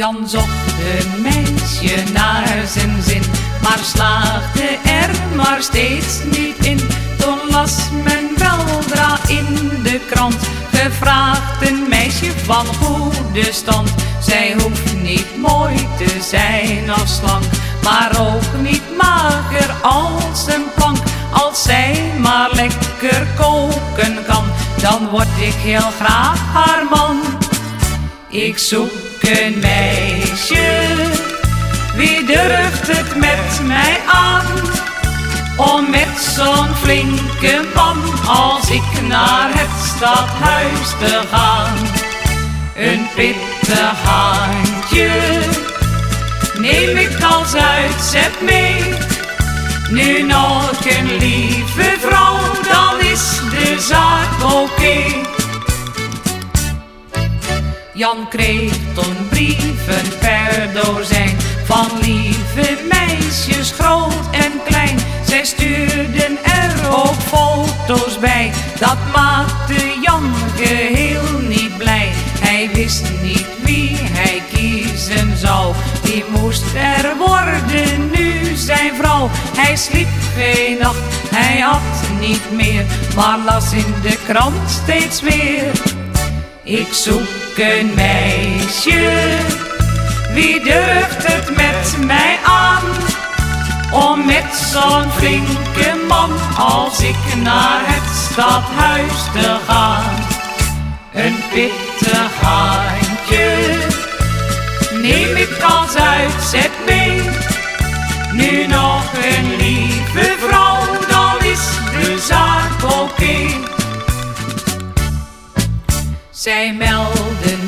Jan zocht een meisje naar zijn zin, maar slaagde er maar steeds niet in. Toen las men weldra in de krant, gevraagd een meisje van goede stand. Zij hoeft niet mooi te zijn of slank, maar ook niet mager als een plank. Als zij maar lekker koken kan, dan word ik heel graag haar man. Ik zoek een meisje, wie durft het met mij aan? Om met zo'n flinke man als ik naar het stadhuis te gaan. Een pittig handje neem ik als uitzet mee. Nu nog een lieve vrouw, dan is de zaak oké. Jan kreeg toen brieven per dozijn van lieve meisjes, groot en klein. Zij stuurden er ook foto's bij, dat maakte Jan geheel niet blij. Hij wist niet wie hij kiezen zou, die moest er worden nu zijn vrouw. Hij sliep geen nacht, hij had niet meer, maar las in de krant steeds weer. Ik zoek een meisje, wie durft het met mij aan? Om met zo'n flinke man als ik naar het stadhuis te gaan. Een pittig handje neem ik als uitzet mee. Nu nog een lieve vrouw, dan is de zaak oké. Zij melden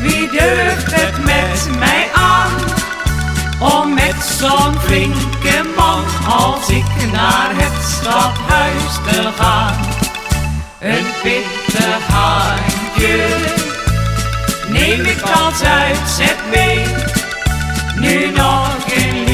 wie durft het met mij aan? Om met zo'n flinke man als ik naar het stadhuis te gaan. Een pittig handje neem ik als uitzet mee. Nu nog een